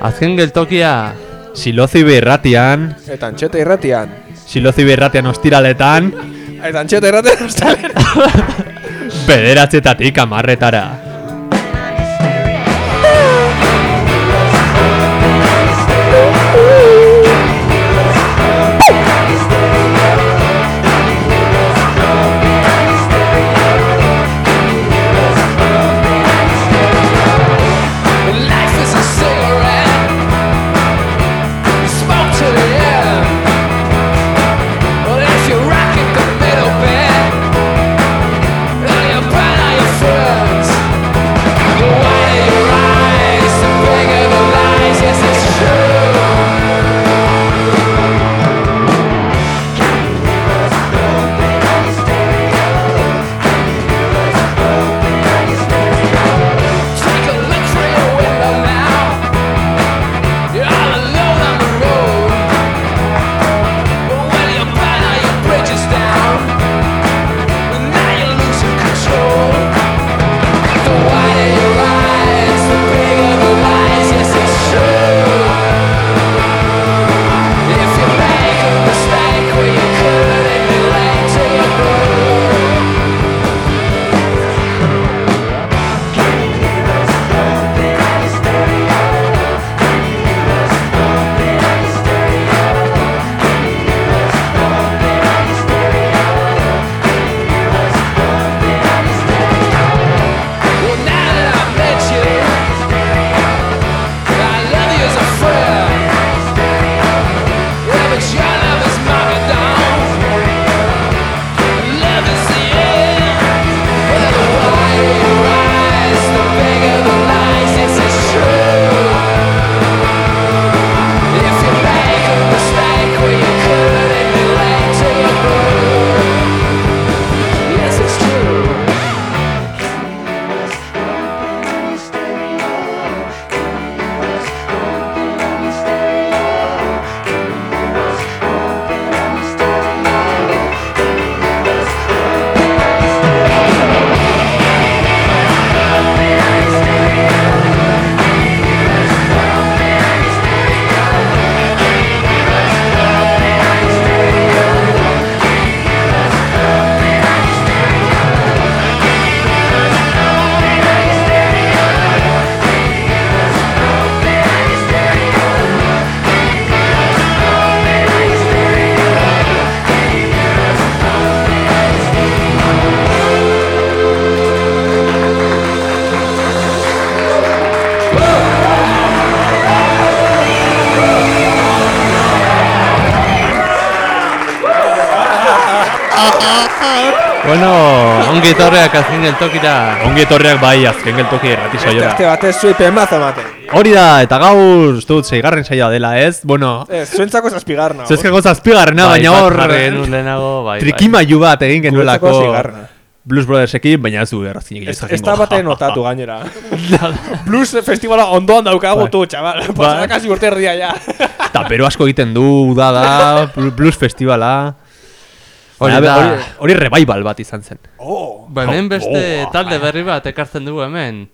Azken geltokia Silozi irratian, Eta antxeta irratian. silozi irratian ostiraletan, Eta antxeta irratian ostalera. bederatzetatik amarretara. Etorreak azken geltokira Ongi etorriak bai azken geltoki irrati saioa. Aste batez zui pemazo emate. Hori da, eta gaur, dut, zeigarren saioa dela, ez? Bueno, Ez, zuentzako zazpigarna. zezkako zazpigarrena, baina hor, genuen lehenago, bai, trikimailu bat egin genuelako. Blues Brothersekin, baina ez du errazinik Ez, ez da batean notatu gainera. Blues festivala ondoan daukagu Bai. tu, txabal. Pasara kasi urte erdia ya. Eta pero asko egiten du, da da, Blu- Blues Festivala. Hori, hori revival bat izan zen. Ba, hemen beste Oh, talde berri bat ekartzen dugu hemen.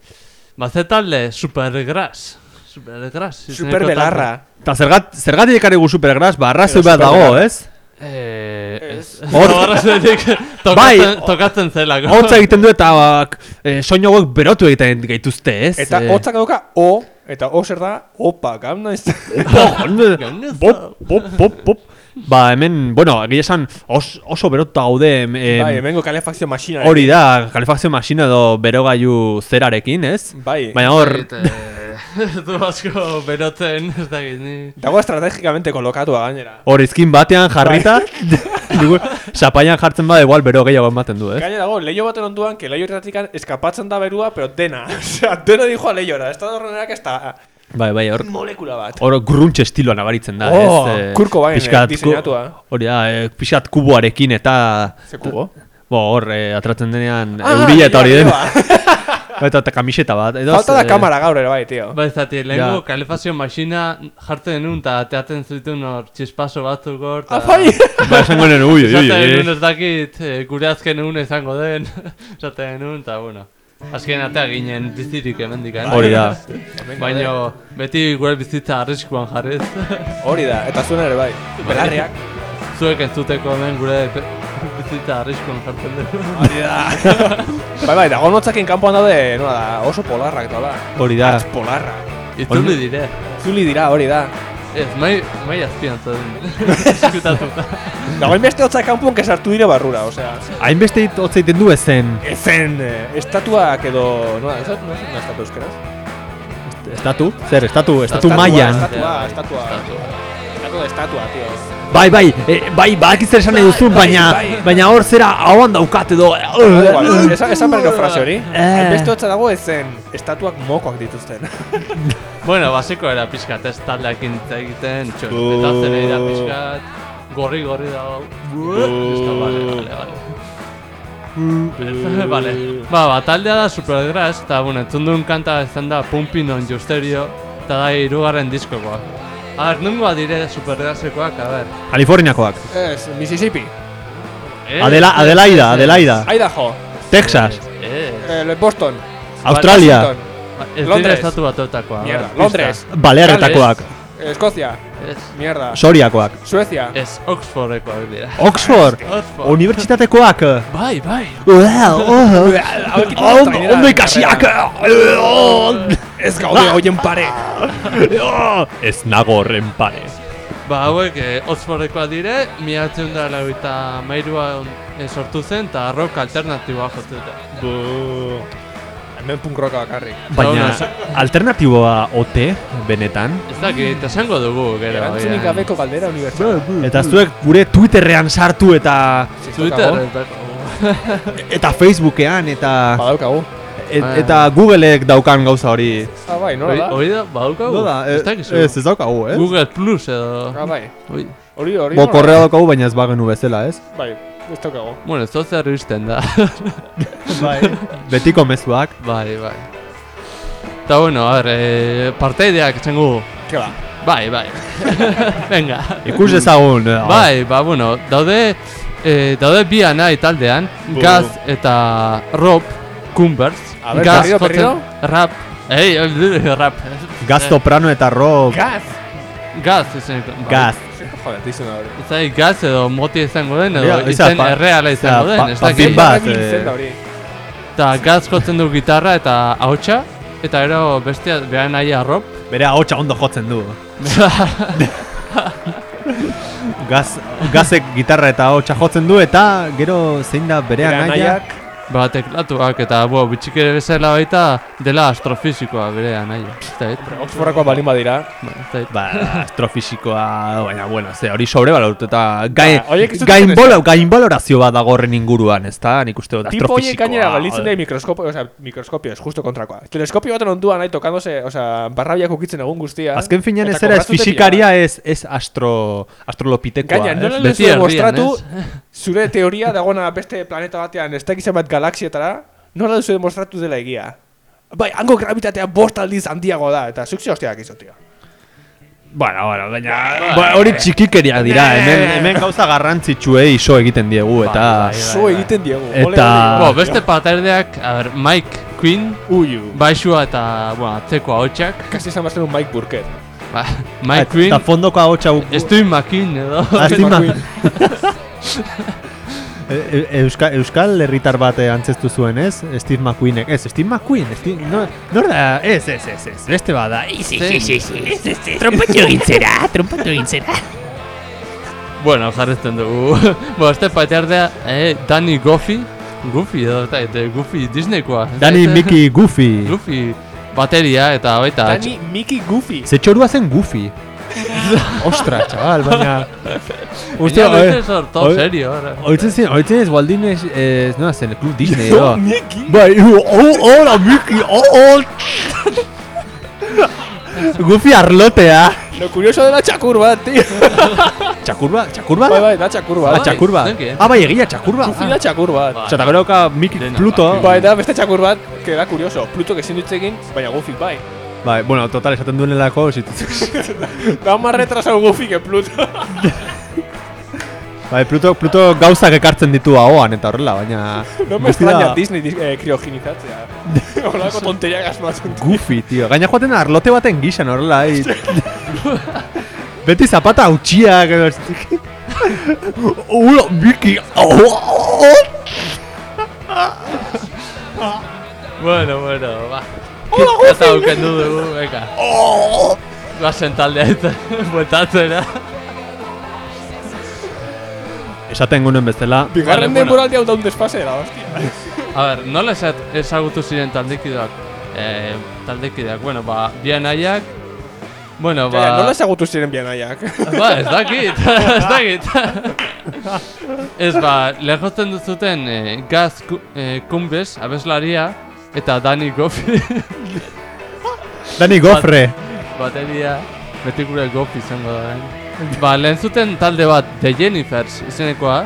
Ba, ze talde Supergrass. Supergrass. izeneko super talde. belarra. Eta zergat, zergatik ekarri gu Supergrass, ba, arrazoi Edo bat dago, ez? Eh, ez. Hor- Bai. tokatzen zelako. Hotza egiten du eta bak, e, soinu hauek berotu egiten gaituzte, ez? Eta Eh, hotzak dauka O, eta O zer da, opa, gamna ez Pop, pop, pop, pop. Ba, hemen, bueno, egia esan os, oso berotuta gaude em, em, Bai, hemengo kalefakzio masina. Hori da, kalefakzio masina edo berogailu zerarekin, ez? Bai. Baina hor, Du asko berotzen, ez da ni. Dago estrategikamente kolokatua gainera. hor izkin batean jarrita, dugu, zapaian jartzen bada igual bero gehiago ematen du, ez? Gainera dago, leio baten onduan, que leio erratikan eskapatzen da berua, pero dena. Osea, dena dijo a leiora. Ez da horrenak ez da Bai, bai, hor, molekula bat. hor grunge estiloa nabaritzen da, Oh, ez? Eh, Kurt Cobain, pixkat eh, ku- diseinatua. Hori da, eh, pixkat kuboarekin eta... Ze kubo? Bo, hor, eh, atratzen denean, Ah, euria eta hori den. Eta, eta kamiseta bat. Edo, Falta da eh, kamera gaur ere bai, tio. Ba ez dati, lehenko Ja. kalefazio masina jartzen denun eta ateatzen zituen hor txispaso batzuk hor. ta- bai! Ba, esango nuen, ui, ui, ui, genuen ez dakit eh, gure azken egun izango den. Esaten genuen, eta bueno. Azken atea ginen bizirik hemendik, eh? Hori da. Baina beti gure bizitza arriskuan jarriz. Hori da, eta zuen ere bai. Belarriak. Zuek entzuteko hemen gure bizitza arriskuan jartzen dugu. Hori da. bai, bai, dago notzakin kanpoan daude, nola da, oso polarrak eta hola. Hori da. Hatz polarra. Itzuli dire. Zuli dira, hori da. Ez, mai, mai azpian zaten. Eskutatuta. Dagoen beste hotzak kanpoan kesartu dire barrura, osea. Hainbeste hotza egiten du ezen. Ezen, eh, estatuak edo... Nola, ez no es una estatua euskeraz? Estatu? Zer, estatu, estatu Estatua, mailan. Estatua, estatua. Estatua estatua, tío. Bai, bai, eh, bai, badakit zer esan nahi duzu, bai, baina, bai. baina hor zera ahoan daukat edo. Igual, Esa, esa berriro frase hori. Eh. Beste hotza dago ezen estatuak mokoak dituzten. Bueno, basiko era pixkat ez taldeakin hitz egiten, txorpetatzen era pixkat, gorri-gorri dago. Listo, vale, vale, vale. vale. Ba, ba, taldea da Supergrass, eta, bueno, entzun duen kanta izan da Pumping on Your Stereo, eta da irugarren diskokoa. A ber, nungoa dire Supergrassekoak, a ber. Californiakoak. Ez, Mississippi. Eh, Adela, Adelaida, Adelaida. Idaho. Texas. Eh, Eh, Boston. Australia. Ez dira Londres. estatu batuetakoa. a ber, Mierda. Londres. Balearretakoak. Eh, Escocia. Ez, Mierda. Soriakoak. Suecia. ez Oxfordekoak dira. Oxford. Oxford. Unibertsitatekoak. Bai, bai. Oh. Hauek Ondo, ondo ikasiak. Ez gaude hoien pare. Ez nago horren pare. Ba, hauek eh, Oxfordekoak dire, miatzen da lauita mairua eh, sortu zen, eta rock alternatiboa jotzen da. Hemen punk rocka bakarrik. Baina, alternatiboa ote, benetan. Ez dakit, esango dugu, gero. Erantzunik gabeko galdera unibertsal. Eta zuek gure Twitterrean sartu eta Twitter, eta... eta Facebookean eta Badaukagu. Et, Ah. eta Googleek daukan gauza hori. Ah, bai, nola Hori, da? hori da, badaukagu? Nola, Ez eh, dakizu. ez, ez daukagu, ez? Google Plus edo... Ah, bai. Ui. Hori, hori. Bo, korrea daukagu, baina ez bagenu bezala, ez? Bai, ez daukagu. Bueno, ez dut zer iristen da. Bai. Betiko mezuak. bai, bai. Eta bueno, a ver, eh, parteideak esango Ke ba. Bai, bai. Venga. Ikus ezagun. eh, Bai, ba, bueno, daude, eh, daude bi anai taldean, Gaz eta Rob Cumbers. A ber, Gaz berriro, berriro. Rap. Ei, eh, rap. Gaz Soprano eta Rob. Gaz. Gaz, bai. Gaz. Joder, dizuna hori. Da, gaz edo moti izango den, edo izan erreala izango den, ez pa- dakit. fin bat, Jarri eh. Eta gaz jotzen du gitarra eta ahotsa, eta ero bestia behan nahi Rob. Bere ahotsa ondo jotzen du. Gaz, gazek gitarra eta ahotsa jotzen du eta gero zein da bere Bere anaia. anaiak. Ba, teklatuak eta, bo, bitxik ere bezala baita dela astrofisikoa bere anaia. Ez da, Oxfordakoa balin badira. ba, ez Ba, astrofisikoa, baina, bueno, ze, hori sobrebalortu eta gain, Ba, horiek ez dute gain, ezer. bolo, gain balorazio bat dago horren inguruan, ez da? Nik uste dut Tipo horiek gainera galditzen da mikroskopio, o sea, mikroskopio, es justo kontrakoa. Teleskopio baten onduan nahi tokandose, o sea, barrabiak ukitzen egun guztia. Azken finean ez era ez fisikaria, ez, ez astro, astrolopitekoa, Gaina, nola ez? lezu demostratu ez? Zure teoria dagoena beste planeta batean, ez dakiz bat galaxietara, nola duzu demostratu dela egia. Bai, hango gravitatea bost aldiz handiago da, eta zuk hostiak izo, tio. Bueno, bueno, baina, ba, hori txikikeria dira, hemen, hemen gauza garrantzitsuei iso egiten diegu, eta... Zo egiten diegu. Eta-. Bo, beste parterdeak, a ber, Mike Quinn, Uiu. baixua eta, bueno, atzeko ahotsak. Kasi bazten un Mike Burkett. Ba, Mike Quinn, Eta fondoko ahotsa... Steve McQueen edo. Ah, Steve McQueen. E- e- Euskal, Euskal herritar bat eh, antzestu zuen, ez? Steve McQueenek. Ez, Steve McQueen. Steve, no, nor da? Ez, ez, ez, ez. Beste bada. Sí, sí, sí, sí. Trompatu egin zera, trompatu egin zera. Bueno, jarretzen dugu. Bo, este parteardea, eh, Danny Goffy, Goofy edo, eta, eta Goofy Disneykoa. Danny, Ez, Mickey, Goofy. Goofy bateria eta baita. Dani Mickey Goofy. Ze txorua zen Goofy. Ostra, chaval, baina... Uste, Hostia, Baina, eh, hor, to oi- serio, ahora. Oitzen zen, oitzen ez Waldin ez, ez, no, zen, Club Disney, edo. Mickey. Bai, oh, hola, Mickey, oh, oh. Goofy arlotea. Lo curioso dela txakur bat, tío. Txakur bat? Bai, bai, da txakur Ah. Zenki, eh? Ah, bai, egia. Goofy da txakur bat. Bai. Osea, eta gero dauka Mickey Pluto. Bai, da beste txakur bat, que da curioso. Pluto que ezin dut egin, baina Goofy bai. Bai, bueno, total, esaten duenelako. Da más retrasado Goofy que Pluto. Bai, Pluto, Pluto gauzak ekartzen ditu ahoan eta horrela, baina... No me extraña Disney dis- eh, kriogenizatzea. Horako tonteriak asmatzen. Goofy, tío. Gaina joaten da arlote baten gixan horrela. Beti zapata hautxiak edo... Ula, Miki! Bueno, bueno, ba. Eta aukendu dugu, beka. Guazen taldea eta bueltatzera. Esaten gunen bezala, Bigarren bueno. denboraldi hau daun desfase da, hostia. A ber, nola esat ezagutu ziren taldekideak? Eh, taldekideak, bueno, ba, bien aiak, bueno, Ja, ja, ba... nola ezagutu ziren bien aiak? Ba, ez dakit, ez dakit. ez ba, lehotzen duzuten eh, Gaz eh, Kumbes, abeslaria, eta Dani Goffi, Dani Gofre. bateria, beti gure Goffi izango da. Eh? Ba, lehen zuten talde bat, The Jennifers izenekoa,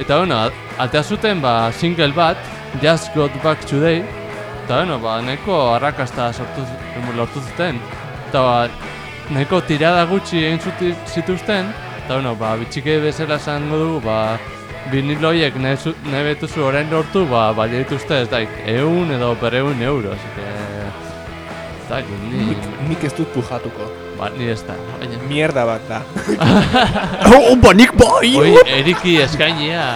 eta bueno, atea zuten ba, single bat, Just Got Back Today, eta bueno, ba, nahiko arrakasta sortu, lortu zuten, eta ba, nahiko tirada gutxi egin zituzten, eta bueno, ba, bitxike bezala esango dugu, ba, viniloiek nahi, zu, nahi betuzu orain lortu, ba, baina dituzte ez daik, eun edo bereun euro. Ez dakit, ni... Nik ez dut pujatuko. Ba, ni ez da, baina... Mierda bat da. Oh, bonik bai! Oi, eriki eskainia,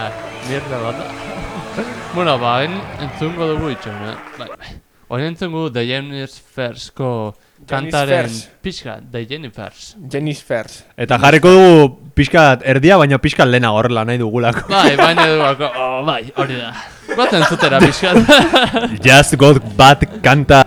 mierda bat da. bueno, ba, en, entzungo dugu itxona. Bai, bai. Horen entzungo The Jennifersko kantaren Jennifers. pixka, The Jennifers. Jenny's Fers. Eta jarriko dugu pixkat erdia, baina pixkat lehena horrela nahi dugulako. Bai, baina dugu, oh, bai, hori da. Batzen zutera pixka. Just got bat kanta.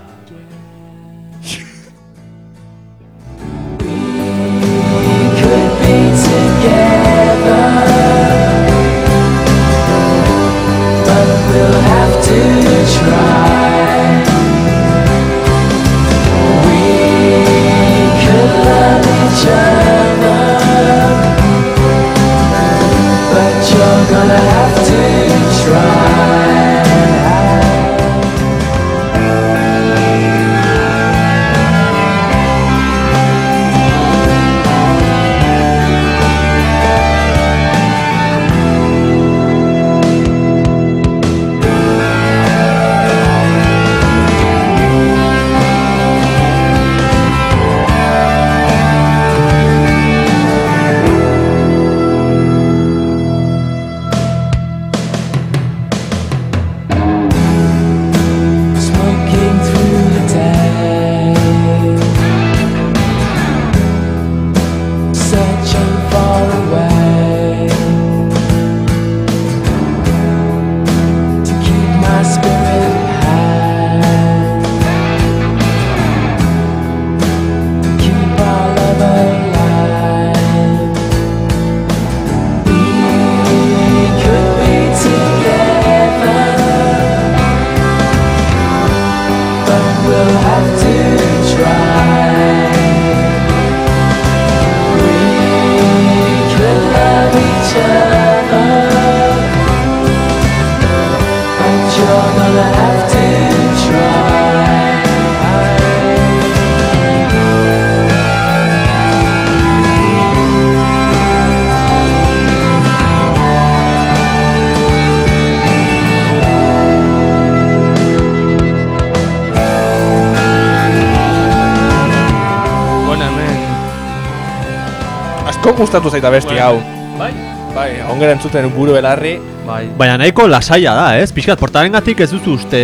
Gustatu zaita besti hau. Bai? Bai, ongera entzuten buru belarri. Bai. Baina nahiko lasaia da, ez? Pixkat, portaren gatik ez duzu uste...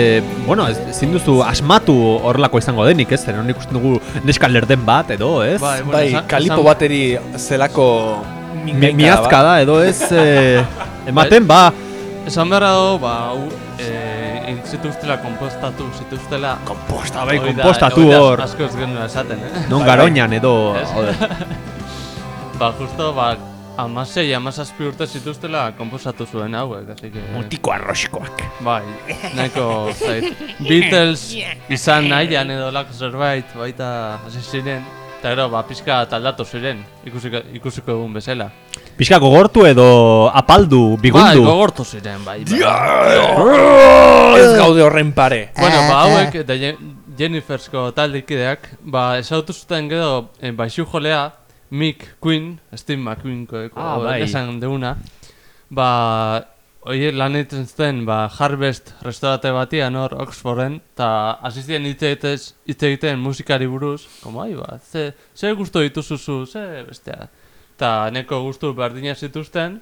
Bueno, ez, ezin duzu asmatu horrelako izango denik, ez? Zer, ikusten dugu neska lerden bat, edo, ez? Bai, bueno, Bai, esan- kalipo esan- bateri zelako miazka da, edo ez... Eh, ematen, ba... Esan beharra dago, ba, hau, eh, intzituztela kompostatu, zituztela... Komposta, bai, kompostatu hor. Asko ez genuen esaten, eh? Non Bai, bai. garoñan edo... Ba, justo, ba, amasei, amazazpi urte zituztela komposatu zuen hauek, así que... Mutiko arroxikoak. Bai, nahiko, zait, Beatles izan nahian edo lako zerbait, baita hasi ziren, eta gero, ba, pixka taldatu ziren, ikusiko, ikusiko egun bezala. Pixka gogortu edo apaldu, Bai, bigundu. gogortu ziren, bai. bai. Ez gaude horren pare. Bueno, ba, hauek, eta Je- Jennifersko taldekideak, ba, esautu zuten gero, eh, baixu jolea, Mick Queen, Steve McQueen ko, Ah, bai. esan deuna, ba, oie lan egiten zuten, ba, Harvest restaurante batian hor, Oxforden, eta asistien hitz egiten musikari buruz, como, ai, ba, ze, ze gustu dituzuzu, ze bestea. Eta neko gustu berdina zituzten,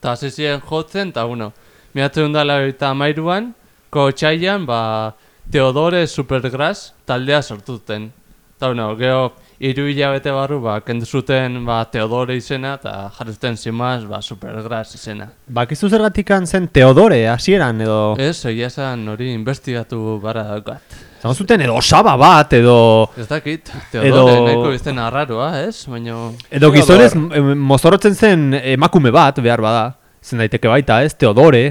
eta hasi ziren jotzen, eta, bueno, miratzen dela eta amairuan, ko txailan, ba, Teodore Supergrass taldea sortu zuten. Eta, bueno, geho, hiru hilabete barru, ba, kendu zuten, ba, Teodore izena, eta jarri zuten zimaz, ba, Supergrass izena. Bakizu zergatikan zen Teodore hasieran edo... Ez, egia esan hori investigatu bara daukat. Zango zuten edo osaba bat edo... Ez dakit, Teodore, Edo- nahiko izten arraroa, ez? Baina... Edo gizonez m- mozorrotzen zen emakume bat, behar bada. Zen daiteke baita, ez? Teodore,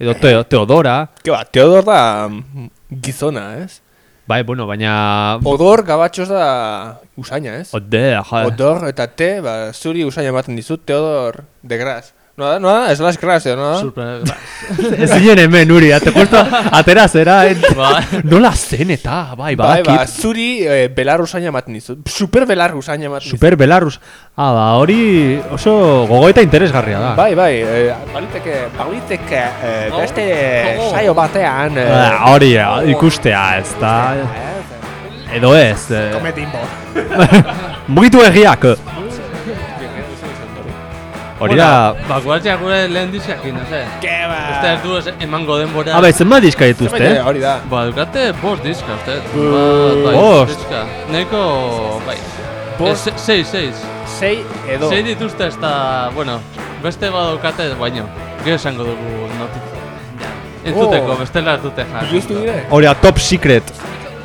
edo Teo, Teodora. Ke ba, Teodor da mm, gizona, ez? Bai, bueno, baina... Odor gabatxoz da usaina, ez? Ode, ja. Odor eta te, ba, zuri usaina ematen dizut, Teodor de Gras. Noa da, noa da, slash Gras, edo, noa da? Supergrass. Ez zinen hemen, Uri, te justo atera zera, en... ba, Nola zen eta, bai, Bai, ba, badakit. zuri eh, belar usaina ematen dizut. Super belar usaina ematen dizut. Super Belarus. Ah, ba, hori oso gogo eta interesgarria da. Bai, bai, eh, baliteke, baliteke eh, beste Oh. saio batean... Eh, Ah, hori, eh, ikustea, ez da... Edo ez. Eh, Kometimbo. mugitu egiak. Hori da... Ba, guardia gure lehen diziakin, ez? Ke ba... Uste ez du ez emango denbora. Bai, zenbat diska dituzte? Zenbait, Hori da. Ba, dukate bost diska, uste. Bai, Bost? diska. Neko, bai. Bost? Eh, se- Sei, seis. Sei edo. Sei dituzte ez da, bueno, beste badukate, baino. Gero esango dugu notik. Ja. Entzuteko, Oh. bestela ez dute jarri. Justu dire. Hori da, top secret.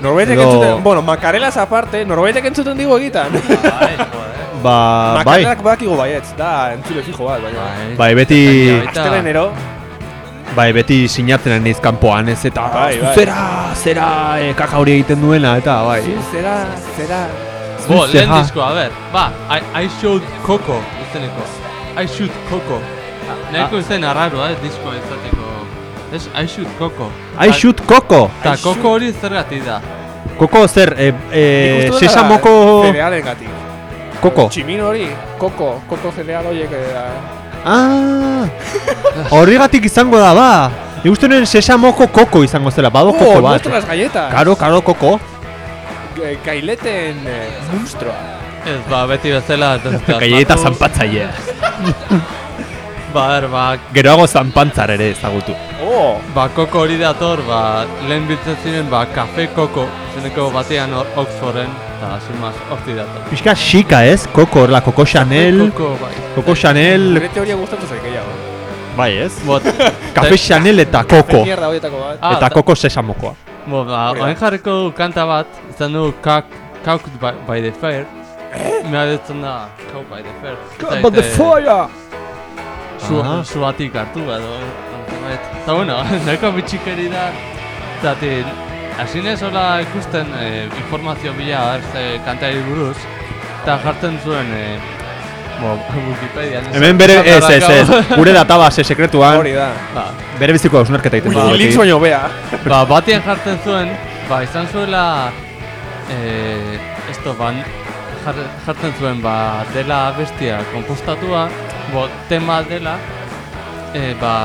Norbaitek entzuten, bueno, makarelas aparte, norbaitek entzuten digu egitan. Joder. Ba, bai. Badakigu baietz, da entzule fijo bat, baina. Bai. Beti... Astelenero, Bai, beti sinatzen naiz kanpoan, ez eta Bai, bai. zera, zera, eh, kaka hori egiten duena, eta bai. zera, zera. Bo, lehen ha. disko, a ber, ba, I, I showed Coco, izeneko. I shoot Coco. Nahiko izen arraroa, ez diskoa izateko. Ez, I shoot Coco. I shoot koko. Ta Coco hori zergatik da. Koko zer, eh, eh, sesamoko Cerealen gatik. Koko. Tximin hori, koko, koko cereal horiek. eh, Ah, horregatik izango da, ba. Ikusten nuen sesamoko koko izango zela, bado Oh, koko bat. las galletas. Karo, karo, koko. Ga- Gaileten eh, monstruoa. Ez, ba, beti bezala. ez dut Gaieta asmatu. zanpatzaile. Ba, ber, ba, Geroago zanpantzar ere ezagutu. Oh, ba, Coco hori dator, ba, lehen biltzen ziren, ba, Cafe Coco, izeneko batean Oxforden, eta simaz, horti dator. Pixka xika ez, koko, horla, koko Chanel, Coco, bai. koko Chanel, bere teoria gustatu zaik gehiago. bai ez? Bot, Kafe Chanel eta koko. Mierda horietako bat. Ah, Eta ta- koko sesamokoa. Bo, ba, Hori da. orain jarriko du kanta bat, izan du Cock, Cooked by, by the Fire. Mea ditzen da, Cooked by the Fire. Eta ite- fire! Su, Aha. suatik hartu edo. Eta bueno, nahiko bitxikeri da. Zati, asinez hola ikusten eh, informazio bila berze kantari buruz. Eta jartzen zuen, eh, bo, Wikipedia. Hemen bere, ez, ez, ez, gure database sekretuan, Hori da. Ba, bere biziko hausnarketa egiten dugu. Wikileaks beti. baino bea. ba, batian jartzen zuen, ba, izan zuela, eh, esto, ban, jar, jartzen zuen, ba, dela bestia kompostatua, bo, tema dela, eh, ba,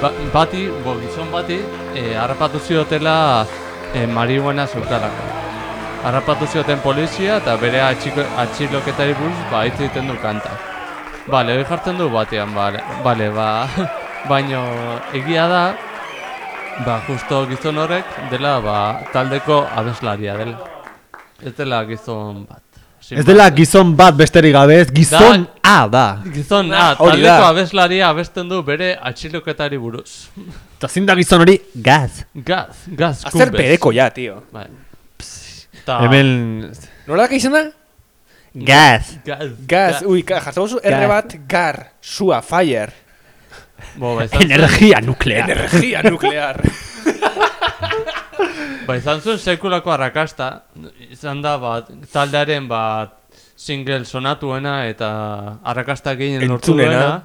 ba, bati, bo, gizon bati, eh, harrapatu ziotela eh, marihuana zeukalako. Harrapatu zioten polizia eta bere atxiloketari buruz, ba, egiten du kanta. Bale, hori jartzen du batean, bale, bale, ba, baino egia da, ba, justo gizon horrek dela, ba, taldeko abeslaria dela. Ez dela gizon bat. Ez dela gizon bat besterik gabe, ez gizon A da. Gizon, hori taldeko da. abeslaria abesten du bere atxiloketari buruz. Eta zin da gizon hori, gaz. Gaz, gaz, Azer kumbez. pedeko ja, tio. Bai. Ta, Hemen... Nola izan da? Gaz. Gaz. Gaz, ui, jartzen duzu R Gas. bat, gar, sua, fire, Bo, ba, zuen, Energia nuklear. energia nuklear. ba, izan zuen sekulako arrakasta. Izan da, ba, taldearen, ba, single sonatuena eta arrakasta gehien lortu duena.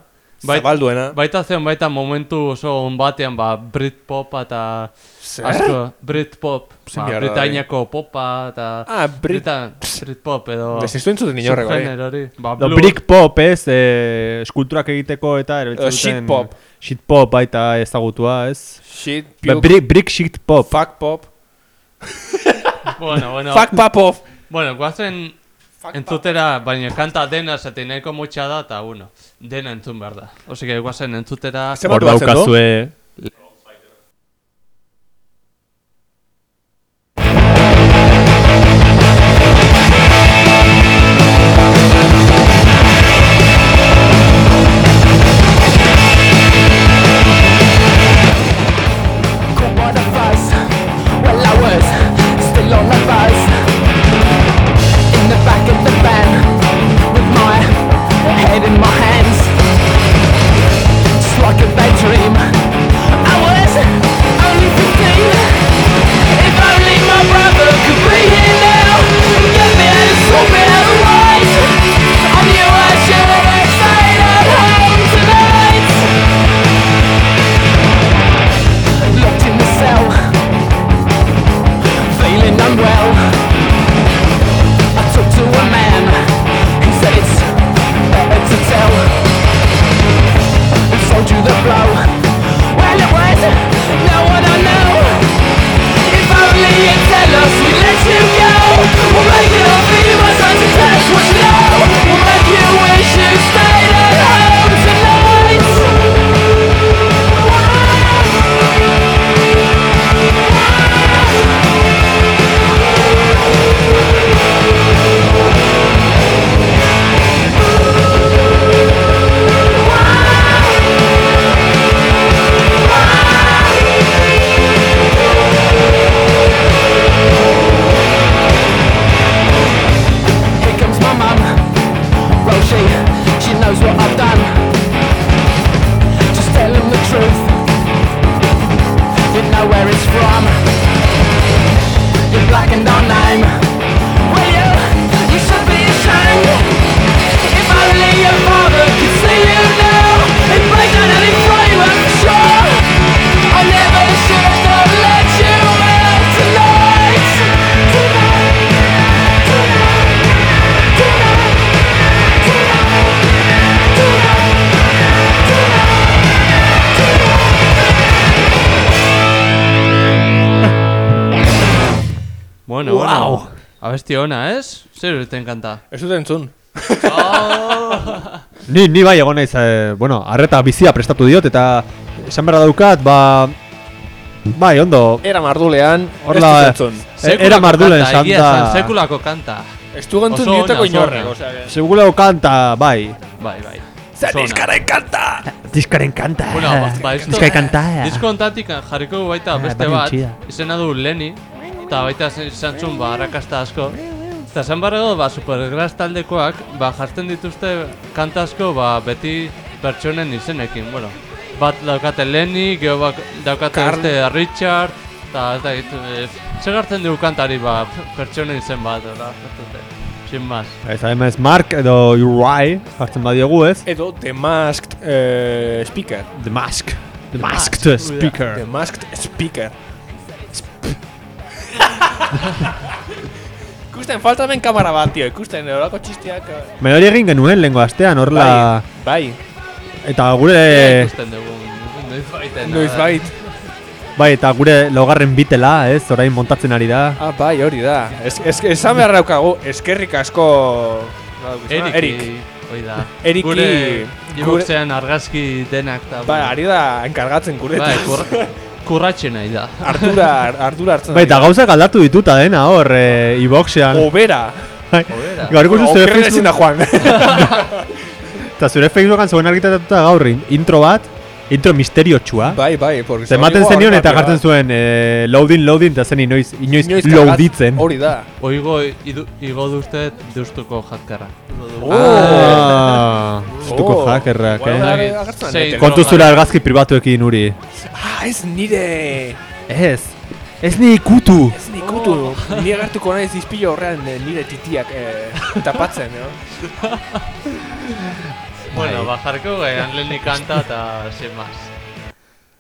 Bait- Zabalduena. Baita zen baita momentu oso on batean ba Britpop eta Zer? asko Britpop, Ze ba, da Britainiako popa eta Ah, Brit... Brita, Britpop edo ez entzuten inorrek, bai. subgenero hori. Ba, Do blues. brick pop, ez, e, eskulturak egiteko eta erabiltzen Edo shit pop. Shit pop baita ezagutua, ez. Shit, Ba, puke, brick, brick shit pop. fuck pop. Bueno, bueno. Fuck pop off. Bueno, guazen entzutera, baina kanta dena esaten nahiko mutxa da, eta bueno, dena entzun behar da. Osea, que guazen entzutera... Hor daukazue. Abesti ona, ez? Zer urten kanta? Ez dut entzun. Ni, ni bai egon naiz, eh, bueno, arreta bizia prestatu diot eta esan behar daukat, ba... Bai, ondo, Era mardulean, ez dut entzun. e- era egia santa. Sekulako kanta. Ez du entzun ona. osea. que- Segulao kanta, bai. Bai, bai. Diskaren kanta! Diskaren kanta. Bueno, ba, ba, esto, Diskaren kanta. Disko ontatik jarriko baita Ah, beste bat, izena du Leni, eta baita izan zuen ba, arrakasta asko. Eta esan barrego, ba, Supergrass taldekoak, ba, jartzen dituzte kanta asko, ba, beti pertsonen izenekin, bueno. Bat daukate Leni, geho bak, daukate beste Richard, eta ez da, e, segartzen dugu kantari, ba, pertsonen izen bat, ora, ez sin más. Ez además Mark edo Uri jartzen badiogu ez. Edo The Masked eh, Speaker. The Mask. The Masked The Speaker. Masked Speaker. Ikusten, falta ben kamera bat, tio. Ikusten, horako txistiak... eh, Me hori egin genuen lehenko astean, horla... Bai, Eta gure... Ikusten dugu, noiz baiten. noiz bait. Bai, eta gure logarren bitela, ez, orain montatzen ari da. Ah, bai, hori da. Ez, ez, esan behar daukagu, eskerrik asko... Erik. Erik. Hoi da. Eriki- Gure gure- argazki denak da. Bai, ari da enkargatzen guretan. Bai, kurratxe nahi da. Ardura, ardura hartzen. Bai, eta gauzak aldatu dituta dena hor, e, iboxean. Obera. Bai. Obera. Gaur ikusi zure Okerren ezin da Facebook, joan. eta zure Facebookan zegoen argitatatuta gaur in- intro bat, intro misteriotxua. bai, bai, porque... Zematen zenion eta jartzen zuen e, loading, loading, eta zen inoiz, inoiz, loaditzen. Hori da. Oigo idu, igo duzte deustuko. Ah, estuko Oh. hackerrak, Igual eh. ager- agertzen Sei- dute. Kontu zure argazki pribatuekin uri. Ah, ez nire... Ez, ez ni ikutu. Ez nikutu. Ni agertuko naiz izpilo horrean eh, nire titiak eh, tapatzen, no? Bueno, ba, jarko gehan lehen kanta eta sin más.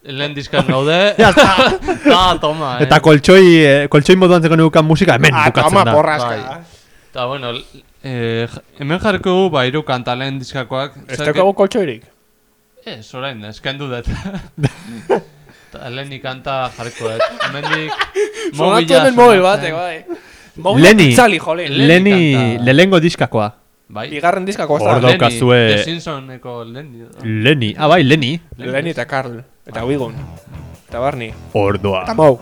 Lehen diskan gaude. Ya está. Ta, toma, eh. Eta koltsoi, eh, koltsoi moduan zeko neukan musika hemen Ah, bukatzen toma da. porraska. Bai. Eta, bueno, eh, hemen jarko gu, ba, iru kanta lehen diskakoak. Ez Zer- daukagu koltsoirik. Ez, orain, eskendu dut. Ta lehen kanta jarko dut. Hemendik... Sonatu hemen mobil batek, bai. Leni. Leni lehengo diskakoa. Bai. Bigarren diskako ez Hor da. dau- daukazue- The Simpsoneko Leni. Leni, ah bai, Leni. Leni eta Karl. Eta Wigun. Eta Barney. Ordoa. Eta Moe.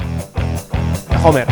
Eta Homer.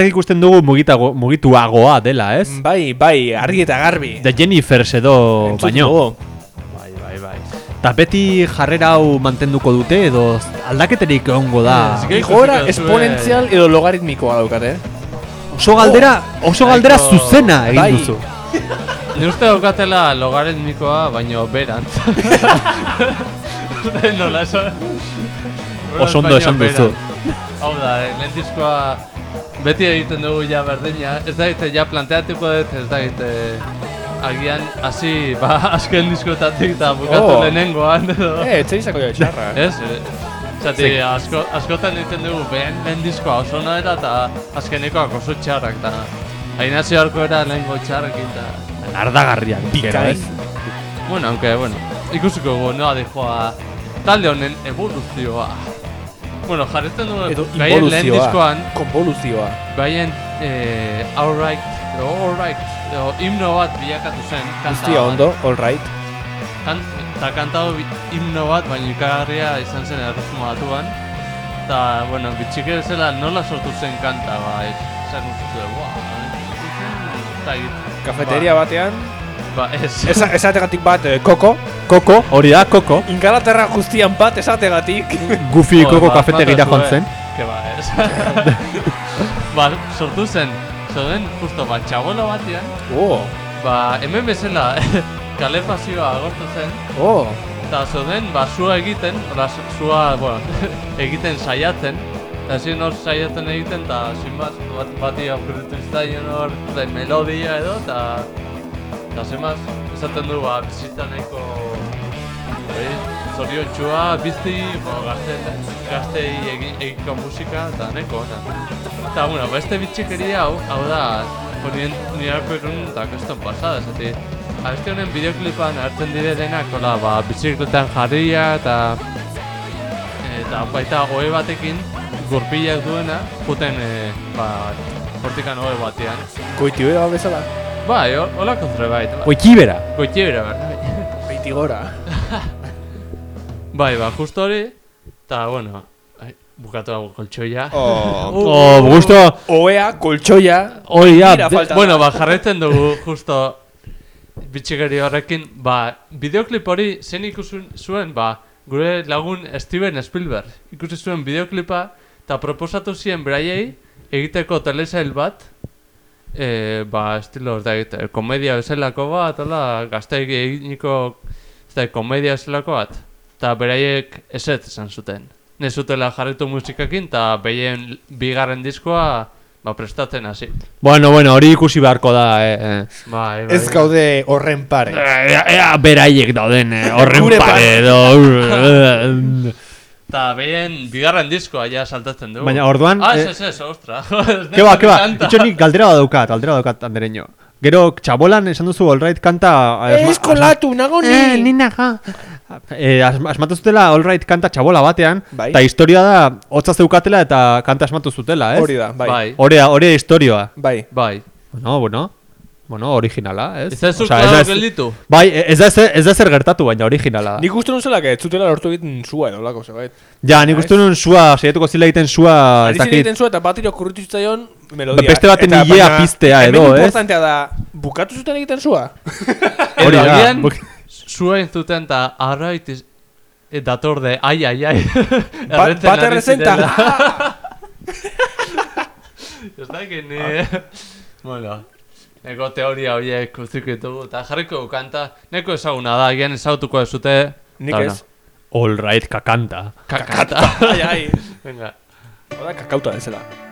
Argi ikusten dugu mugitago, mugituagoa dela, ez? Bai, bai, argi eta garbi. The Jennifer edo baino. Bai, bai, bai. Ta beti jarrera hau mantenduko dute edo aldaketerik egongo da. Duzue- esponentzial edo logaritmikoa daukate. Oso galdera, oso galdera Nahiko- zuzena egin Bai. duzu. Ni uste daukatela logaritmikoa, baino berantz. Nola. Oso ondo esan duzu. Hau da, eh, lehen diskoa beti egiten dugu ja berdina. Ez da egite, ja planteatuko dut, ez da egite, agian hasi ba, azken diskotatik eta bukatu Oh. lehenengoan edo. Eh, etxe izako jo txarra. Ez, eh, Zati, asko, askotan egiten dugu behen lehen diskoa oso ona era eta azkenekoak oso txarrak eta hain hasi harko era lehenko txarrekin eta... Ardagarriak. Bikain. Bueno, aunque, bueno, ikusiko gu, noa dijoa talde honen evoluzioa. Bueno, jarretzen dugu, Edo gaien lehen diskoan, Konvoluzioa. gaien eh, alright, edo alright, edo himno bat bilakatu zen, Guztia ondo, all right. Kan, eta kantado himno bat, baina ikagarria izan zen erresuma batuan. Eta, bueno, bitxike bezala nola sortu zen kanta, ba, ez, esan uste, wow, eta egit. Kafeteria batean. Ba, ez. Esa, esategatik bat, eh, koko. Koko, hori da, koko. Ingalaterra guztian bat esategatik. Joder, koko ba, kafetegira joan zen. Que ba, ez. ba, sortu zen, zoden, justo, ba, txabolo batean, Oh, ba, hemen bezala, kalefazioa agortu zen, oh. eta zoden, ba, sua egiten, ola, su- sua, bueno, egiten saiatzen, eta ezin hor saiatzen egiten, eta zin bat, bat bati aurkuritu iztaien hor, de melodia edo, eta, zenbaz, esaten du, ba, bizitza nahiko, hori, zorion txua, bizti, bo, gazte, gaztei egin, egiko musika, eta nahiko ona. Eta, bueno, beste bitxikeria hau, hau da, honien nirako erun eta kaston pasada, zati. Abesti honen bideoklipan hartzen dire denak, hola, ba, bizikletan jarria eta eta baita ohe batekin gurpilak duena, juten, e, ba, hortikan ohe batean. Koiti bera bezala. Bai, ho- holako zerbait. Ba. Goitibera, bai. Beiti gora. Bai, ba, justo hori, eta, bueno, ai, bukatu hau koltsoia. Oh. Oh, gusto. Oea, koltsoia. Mira, de- Bueno, ba, jarraitzen dugu, justo, bitxigeri horrekin, ba, bideoklip hori zen ikusi zuen, ba, gure lagun Steven Spielberg. Ikusi zuen bideoklipa, eta proposatu zien beraiei egiteko telesail bat, e, ba, estilo, ez da komedia bezalako bat, hola, gazteik eginiko, ez da, komedia bezalako bat, eta beraiek eset esan zuten. Ne zutela jarritu musikakin, eta behien bigarren diskoa, ba, prestatzen hasi. Bueno, bueno, hori ikusi beharko da, eh. eh. Bai, bai. Ez gaude horren pare. Ea, ea beraiek dauden, eh, horren pare edo. Eta behien bigarren diskoa ja saltatzen dugu. Baina orduan, Ah, eh, ez, ez, ez, ostra. Ke ba, ke ba, itxo nik galdera bat daukat, galdera daukat andereño. Gero, txabolan esan duzu Allright kanta... eh, asma- Ez kolatu, nago ni. Eh, ni naga. Eh, asma- asmatu zutela Allright kanta txabola batean, Bai. eta historia da, hotza zeukatela eta kanta asmatu zutela, ez? Hori da, bai. Bai, Hori da, hori da historioa. Bai. bai. Bueno, bueno. Bueno, originala, ez? Ez zuk klaro ez- gelditu? Bai, ez da, ez da zer gertatu, baina originala da. Nik uste nun zelak ez zutela lortu egiten zua edo lako zerbait. Ja, nik uste nuen sua, saiatuko zila egiten sua, ez Ari zin dakit. egiten zua eta batiro kurritu zitzaion melodia. Beste baten Eta ilea baina piztea edo, hemen ez? importantea da, bukatu zuten egiten zua? Hori da. agian, buk- zuen zuten eta arrait e, dator de ai, ai, ai. Ba- Bat errezenta. Ez dakit ni... bueno, neko teoria horiek utzik ditugu, eta jarriko kanta, neko ezaguna da, agian ezagutuko ez. Nik ez. bueno, Allright kakanta. Kakata. Ai, ai. Venga. Hora kakauta bezala.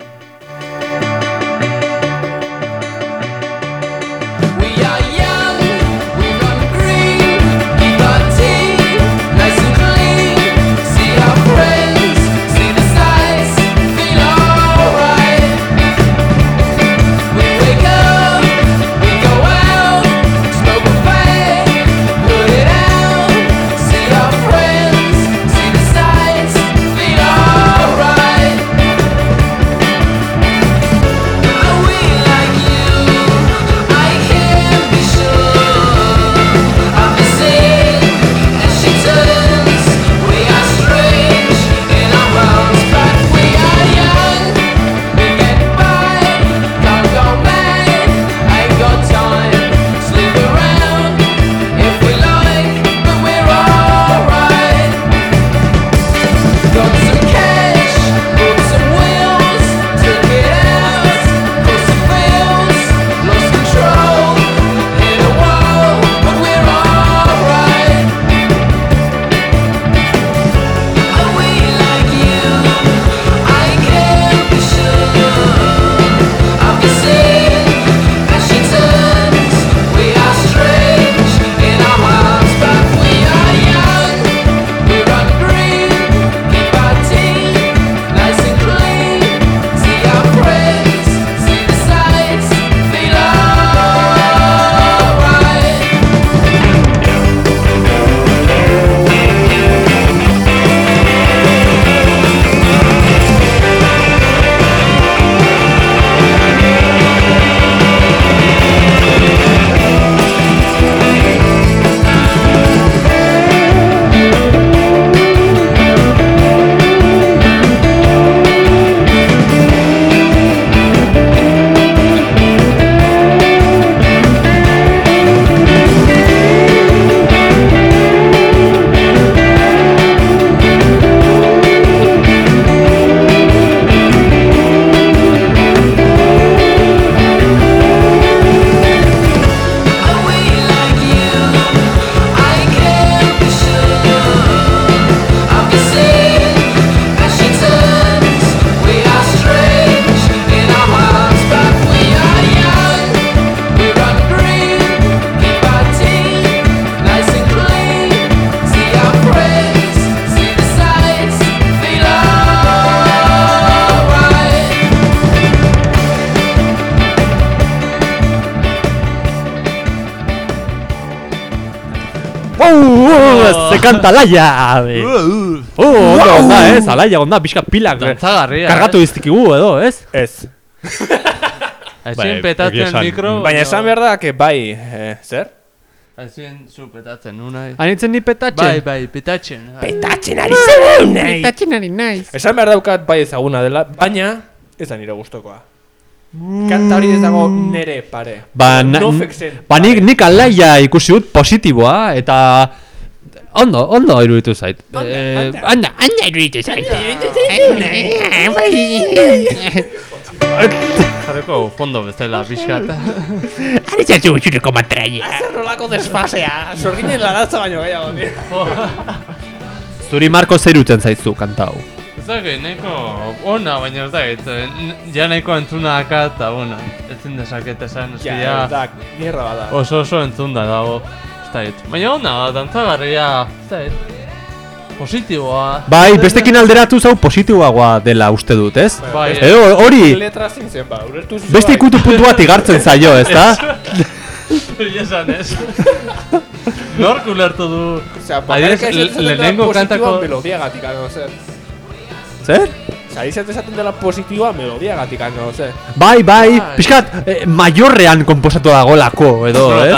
Kanta laia! be. Oh, ondo, onda, ez, alaia, onda, pixka pilak. be. Dantzagarria. Kargatu iztikigu edo, ez? Ez. Ezin Bai, petatzen mikro. Baina esan behar da, que bai, eh, zer? Ezin zu petatzen, unai. Anitzen ni petatxe? Bai, bai, petatzen. Petatzen ari zara unai. Petatxen ari naiz. Esan behar daukat bai ezaguna dela, baina ez da nire gustokoa. Kanta hori ez dago nere pare. Ba, na, no ba nik, nik alaia ikusi dut positiboa, eta ondo, ondo iruditu zait. Eh, Anda, anda iruditu zait. Jarreko fondo bezala, pixkat. Ari zatzu gutxureko matraia. Zer nolako desfasea, sorginen laratza baino gehiago. Zuri Marko zer iruditzen zaizu kanta hau. Dakit, nahiko ona, baina ez dakit. Ja nahiko entzuna daka, eta bueno, ezin dezaket esan, Ja, ja, da, mierda bada. oso oso entzunda dago. Ez dakit. Baina ona, da, dantzagarria, ez dakit. Positiboa. Bai, bestekin alderatu zau positiboagoa dela uste dut, ez? Bai, Edo hori, Letra zin zen, ba, ulertu zuzu beste ikutu puntu bat igartzen zaio, ezta? Egia esan ez. Nork ulertu du. Osea, bakarrik dela lehenengo kantako... melodiagatik, ano, zer. Zer? Osea, izan esaten dela positiboa melodiagatik, ano, zer. Bai, bai, Bai. pixkat, eh, maiorrean komposatu dagolako, edo, ez?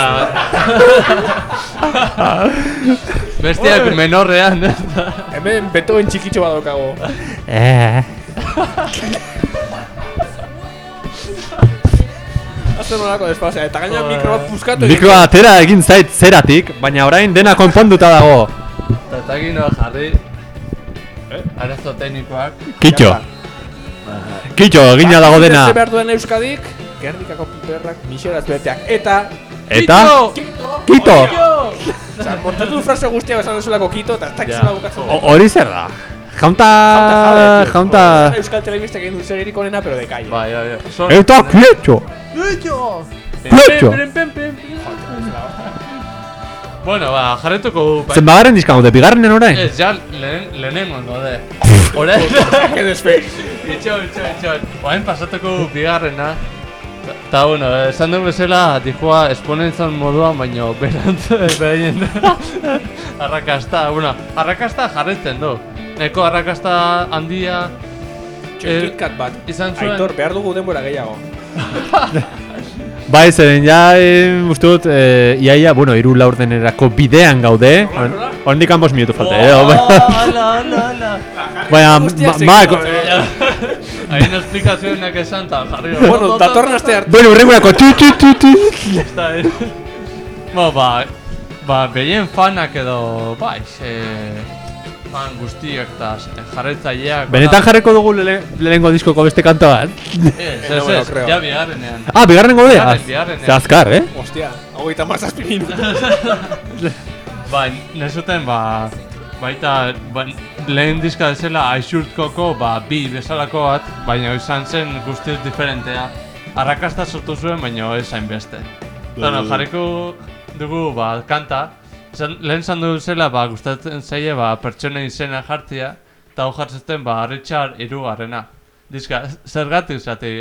Bestiak menorrean. Hemen Beethoven txikitxo bat daukago. Eh. Azten nolako desfasea, eta gaina mikro bat puskatu Mikroa atera egin zait zeratik, baina orain dena konponduta dago. Nola jarri. Arazo teknikoak. Kitxo. Kitxo, egina dago dena. Beste behar duen Euskadik, Gerdikako piperrak mixeraz beteak. Eta, Eta, Kito! osea, montatu du frase guztiak esan duzulako kito, eta ez Ja. zula bukatzen. Hori zer da? Jaunta, jaunta... Euskal Telebistek egin du segirik onena, pero de calle. Bai, bai, bai. Eta kitxo! Kitxo! Bueno, ba, jarretuko du. ba- Zenbagaren dizkango, de bigarrenen orain? Ez, ja, lehen, lehenengo gode. Orain, Que desfez. itxo, itxo, itxo. Orain pasatuko du bigarrena. Ta- bueno, esan dugu bezala, dijoa esponentzan moduan, baino berantz, beraien arrakasta, bueno, arrakasta jarretzen du. Eko arrakasta handia Txekitkat bat. izan zuen. Aitor, behar dugu denbora gehiago. Bai, zeren ja, eh, uste dut, eh, iaia, bueno, iru laurdenerako bidean gaude. Hondik ambos minutu falta, eh? Oh, ala, ala, ala. baina, Guztia ma, segituko, ma, eh. Hain esplikazioenak esan eta jarri Bueno, datorren aste arte. bueno, urrengorako, tu, tu, tu, tu. Está bien. Bueno, ba, ba, behien fanak edo, bai, e, fan guztiak eta jarretzaileak. Benetan jarriko dugu lele- lehenengo diskoko beste kanta bat? Ez, No ez, ez, ja bigarrenean. Ah, bigarren Az- bigarrenean. Ze azkar, eh? Ostia, hogeita mazazpi minutu. Ba, nezuten, ba, baita, ba, lehen diska bezala aixurtkoko, ba, bi bezalako bat, baina izan zen guztiz diferentea. Arrakasta sortu zuen, baina ez hainbeste. Bueno, jarriko dugu, ba, kanta, Zan, lehen zan dugu zela, ba, gustatzen zaie, ba, pertsona izena jartzea, eta hor jartzen, ba, Richard irugarrena. Diska, zergatik zati,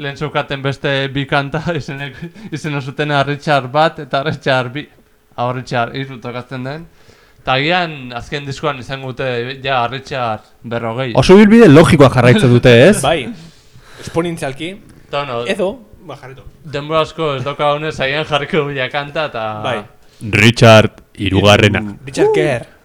lehen zeukaten beste bi kanta izenek, izena zutena Richard bat eta Richard bi. Hau Richard iru tokatzen den. Eta agian azken diskoan izango dute, ja, Richard berrogei. Oso bilbide logikoa jarraitzen dute, ez? Bai, esponentzialki, Eta, bueno, edo, ba, jarretu. denbora asko ez doka honez, agian jarriko bila kanta, eta... Bai. Richard, irugarrena. Richard Gere.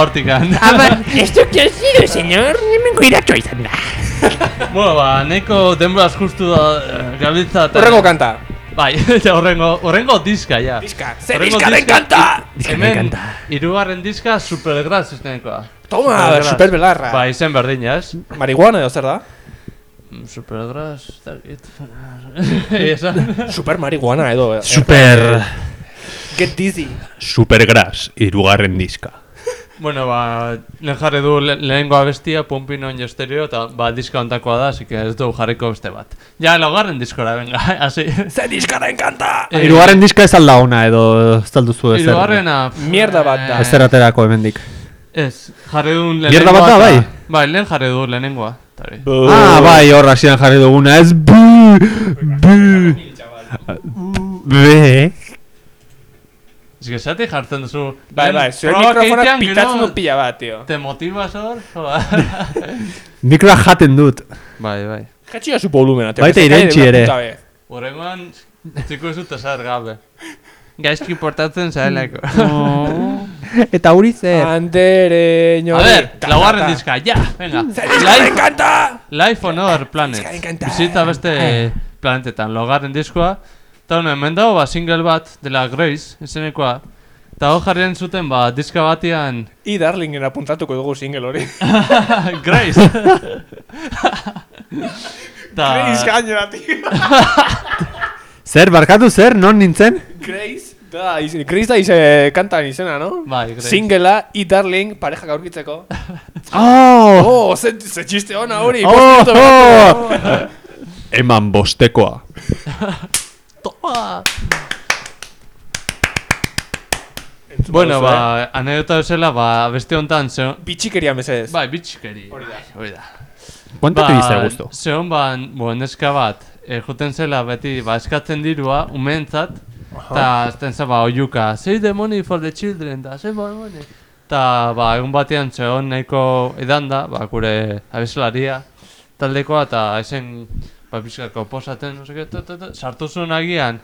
Hortikan. Aber, esto que ha sido, señor, hemen goiratxoa izan da. bueno, ba, neko denboraz justu da eh, gabiltza eta... Horrengo kanta. Bai, eta horrengo, horrengo diska, ja. Diska. Ze Horrengo diskaren kanta! Diskaren Hemen, kanta. irugarren diska Supergrass izenekoa. Toma, superbelarra. Ba, izen berdina, ez? Marihuana edo zer da? Mm, Supergrass, ez dakit. Super marihuana edo. eh, Super... Get dizzy. Supergrass, irugarren diska. Bueno, ba, lehen jarri du le lehenengo abestia, Pumping on Your Stereo, eta ba, diska ontakoa da, así que ez du jarriko beste bat. Ja, laugarren diskora, venga, hasi. Ze diskaren kanta! Eh, Hirugarren diska ez alda ona edo ez alduzu ezer. Hirugarrena... pff, Mierda bat da. eh, Ezer aterako hemendik. Ez, jarri du lehenengoa. Mierda bat da, bai? Bai, lehen jarri du lehenengoa. Ah, bai, hor hasieran jarri duguna, ez bu, bu, be. Ez que zati jartzen duzu... Bai, bai, mikrofonak egitean, pitatzen gero du pila bat, tio. Te motivas hor? Mikroa jaten dut. bai, bai. Jatxia zu volumena. te Baita irentsi de una ere. Horrengoan, txiko ez dut esar gabe. Gaizki portatzen zaelako. Eta huri zer? Andere, A ñori. ver, laugarren diska, ja, venga. Life, kanta! life on other planet. Diskaren kanta. Bizita beste planetetan, laugarren diskoa. Eta honen, hemen dago ba, single bat, dela Grace, izenekoa. Eta hor jarrien zuten, ba, diska batian, I darlingen apuntatuko dugu single hori. Grace. Ta, Grace gainera. Zer, barkatu zer, non nintzen? Grace? Da, iz, Grace da ize kantan izena, no? bai, Grace. Singela, I darling, pareja gaurkitzeko. Oh! Oh, ze, ze txiste ona hori. Oh, oh. Eman bostekoa. Toma! Entzun Bueno, baduzu, ba, anekdota bezala, ba, beste hontan, ze... eh? Bitxikeria mesedez. Bai, bitxikeri. Hori da. Hori da. Kuanto te diste gusto? Zehon ba, neska bat, e, juten zela beti, ba, eskatzen dirua, umeentzat, eta azten za, ba, oiuka, save the money for the children, da, save the money. Eta, ba, egun batean zehon nahiko edan da, ba, gure abesalaria, taldekoa, eta esen, ba, pixkako posaten, no seke, sartu zuen agian,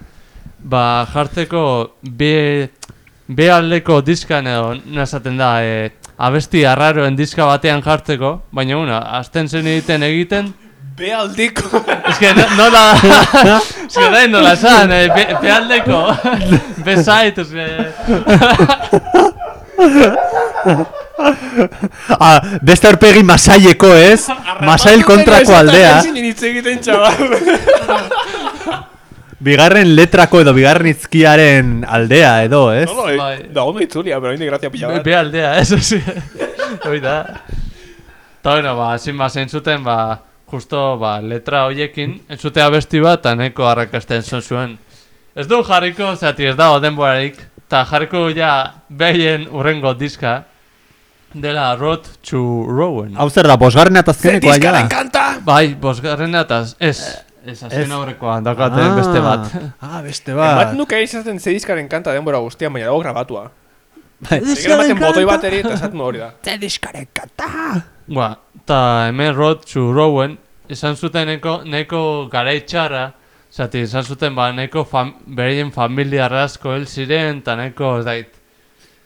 ba, jartzeko be, be aldeko diskan edo, nazaten da, e, abesti arraroen diska batean jartzeko, baina una, azten zen egiten egiten, Be aldiko. Es que no, la... es que no, la esan, eh, pe, pealdeko. Besait, es que... Ah, beste aurpegi masaileko ez? Masail kontrako aldea. Egiten. Bigarren letrako edo bigarren izkiaren aldea edo, ez? No, Bai. no, da ondo itzulia, pero indik grazia pila Be, bat. bealdea, eso sí. Hoi da. Eta bueno, ba, ezin ba, zein zuten, ba, justo, ba, letra hoiekin, entzute abesti bat, eta nahiko arrakasten zon zuen. Ez du jarriko, zati ez dago denborarik, eta jarriko ja behien urrengo diska, dela Road to Rowan. Hau zer da, bosgarren eta azkenekoa ja. kanta! Bai, bosgarrena eta ez, ez azken aurrekoa, daukaten beste bat. Ah, beste Bat bat. nuke izaten ze diskaren kanta denbora guztian, baina dago grabatua. Bai. Zegera ematen botoi bateri eta esaten hori da. Ze diskaren kanta. Ba, eta hemen Road to Rowan, esan zuten neko, neko garai txarra, zati, esan zuten ba, neko fam, bereien familia asko hel ziren, eta neko, ez dait,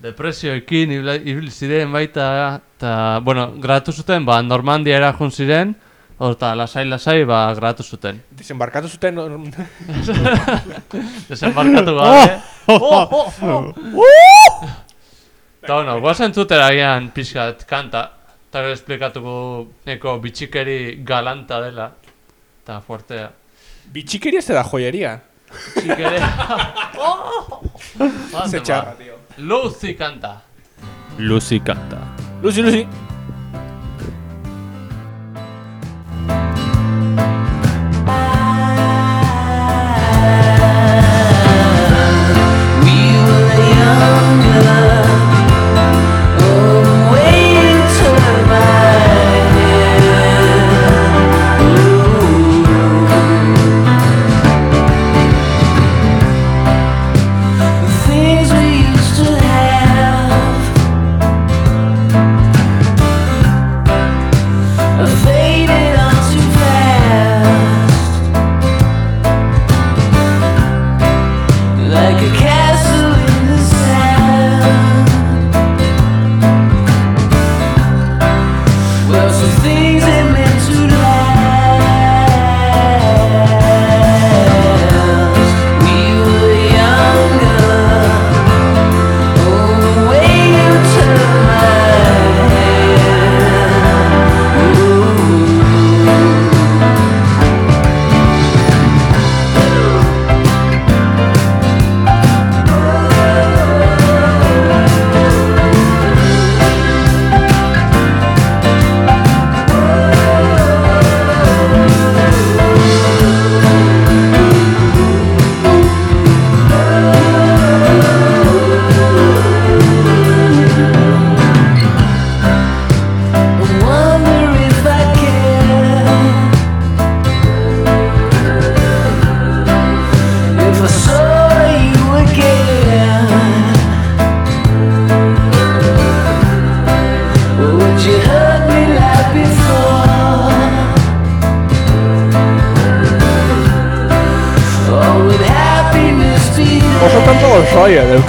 depresioekin ibil ziren baita, eta, bueno, gratu zuten, ba, Normandia erajun ziren, eta lasai-lasai, ba, gratu zuten. Desembarkatu zuten... Desembarkatu gabe. Oh, oh, Eta, bueno, guazen zutera agian pixkat kanta, eta gero esplikatuko neko bitxikeri galanta dela, eta fuertea. Bitxikeria ez da joieria. Bitxikeri... Ze txarra, tío. Lucy kanta. Lucy kanta. Lucy, Lucy.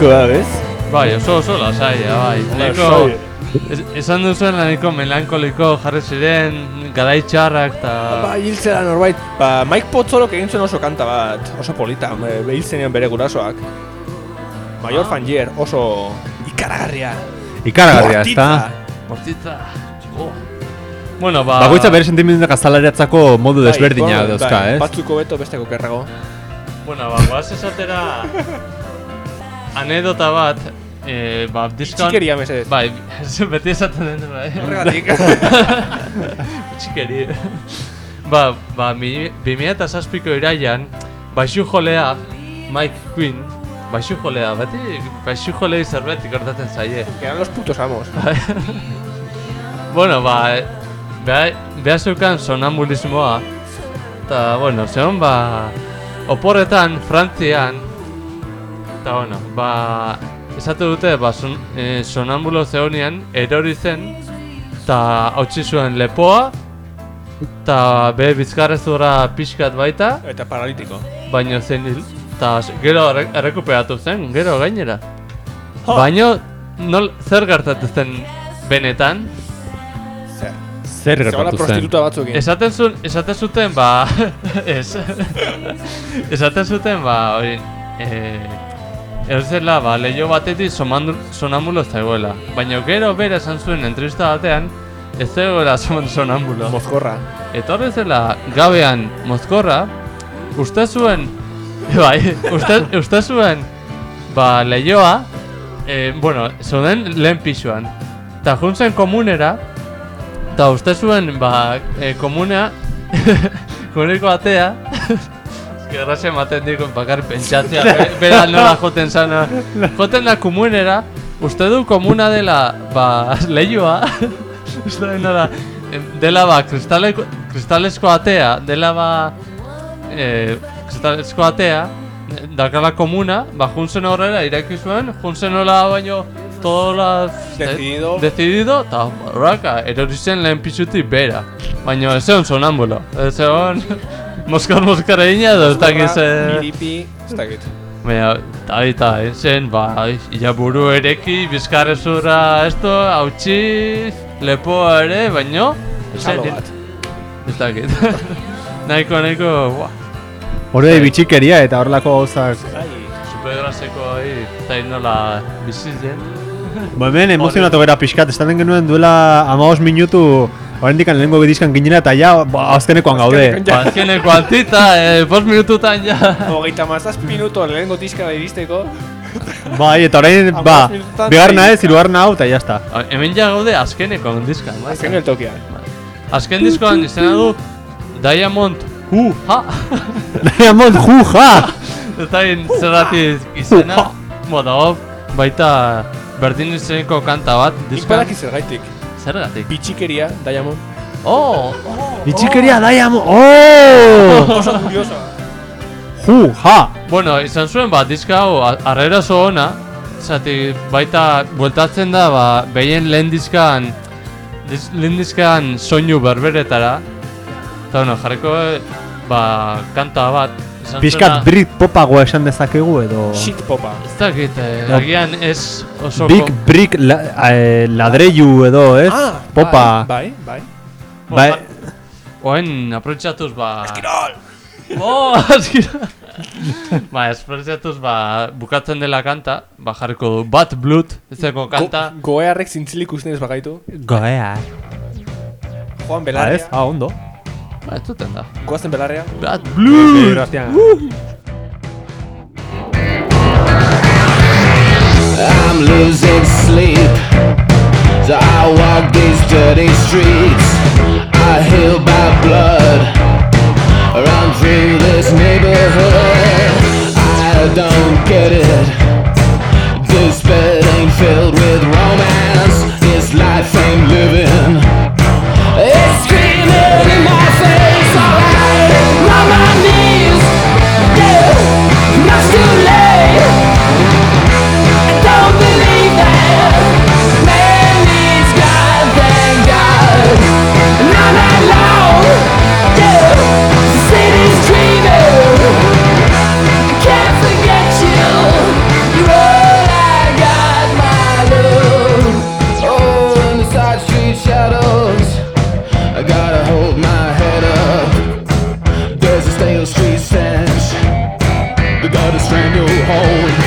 Da, bez? Bai, oso oso lasaia, bai. Nahiko, es- esan duzuen nahiko melankoliko jarri ziren, garai txarrak eta... Ba, hiltzera norbait. Ba, Mike Pozzolok egin zuen oso kanta bat, oso polita, e, behil zenean bere gurasoak. Mayor Fangier, oso ikaragarria. Ikaragarria, ez da? Bortitza. Oh. Bueno, ba... Bakoitza bere sentimenduak azalariatzako modu Bai, desberdina bai, dauzka, bai, ez? Batzuko beto besteko kerrago. Bueno, ba, guaz esatera... anedota bat, eh, ba, diskon... Txikeria mesedez. Bai, beti esaten den, bai. Horregatik. Txikeri. ba, ba, mi, 2006ko iraian, baixu jolea, Mike Quinn, baixu jolea, beti baixu jolei zerbait ikortatzen zaie. Eran los putos amos. bueno, ba, beha, beha zeukan sonambulismoa, eta, bueno, zeon, ba, oporretan, Frantzian, eta, bueno, ba, esate dute, ba, son, eh, sonambulo zeonian, erori zen, eta hautsi zuen lepoa, eta be bizkarrezura pixkat baita, Eta paralitiko. baino zen hil, eta gero erre, errekuperatu zen, gero gainera. Baino, nol, zer gertatu zen benetan, Zer. Zer gertatu zen? prostituta batzukin. Esaten zuen, esaten zuten, ba, ez, esaten zuten, ba, hori, eh, ez zela, ba, leio batetik sonambulo zegoela. Baina gero bera esan zuen entrevista batean, ez zegoela son- sonambulo. Mozkorra. Etorri zela gabean mozkorra, uste zuen, bai, uste, uste zuen, ba, leioa, eh, bueno, zeuden lehen pisuan. Eta juntzen komunera, eta uste zuen, ba, eh, komunea, komuneko atea, Eske Erraxe ematen diko bakar pentsatzea, be- bera nola joten zana. Joten da komunera, uste du komuna dela, ba, leioa, uste du nola, dela ba, kristaleko, kristalezko atea, dela ba, eh, kristalezko atea, dakala komuna, ba, juntzen horrela, ireki zuen, juntzen hola baino, todola... Decidido. Decidido, eta horraka, erori zen lehen pisutik bera. Baina ez egon sonambulo, ez egon... Moskar moskara ina edo ez dakiz... eh, Miripi, ez dakit. Baina, eta eta, zen, ba, ia buru ereki, bizkarrezura, esto, hautsi, lepoa ere, baino... ez zen- bat. Ez dakit. nahiko, nahiko, buah, Hore bitxikeria eta horrelako gauzak. supergraseko hori, eta nola bizitzen. Ba hemen emozionatu gara pixkat, estaten genuen duela amagos minutu Horrendik lehenengo bidizkan ginera eta ja ba, azkenekoan gaude. Azkenekoan altita, eh, bost minututan ja. Hogeita mazaz minuto lehenengo diskara iristeko. Bai, eta orain, ba, bigarna sei ez, hirugarna hau, eta jazta. Hemen ja gaude azkeneko dizkan, bai. Azken el tokian. Azken diskoan izena du Diamond Hu Ha Diamond, ju, ja! Ez da zerratik izena Bueno, hor, baita berdin izeneko kanta bat Nik diskan badaki zergaitik. Zergatik Bitxikeria, Diamond. Oh, oh Bitxikeria Diamond, oh! Oso kurioso. Ju, ja! Bueno, izan zuen bat, diska hau arrera oso ona Zati, baita, bueltatzen da, ba, behien lehen diskan dis, Lehen diskan soinu berberetara Eta, bueno, jarriko, ba, kanta bat Piskat Brit popagoa esan dezakegu edo... Shit popa. Ez dakit, eh, No. agian ez oso... Big Brick la, eh, ladreiu edo, ez? Ah, Popa. Bai, bai. Bai, Oain, aprobetxatuz, ba... Eskirol! Oh, eskirol! ba, aprobetxatuz, ba, bukatzen dela kanta, ba, jarriko du Bad Blood, ezeko kanta. Go, goearrek zintzilik usten ez bagaitu. goea. Joan Ah, belarria. ez? Ah, ondo. Ba, ez duten da. Goazten belarria. Bad Blood! Irratian. I'm losing sleep. So I walk these dirty streets. I heal by blood. Run through this neighborhood. I don't get it. This bed ain't filled with romance. This life ain't living. It's screaming in my much too late. blood is strangled whole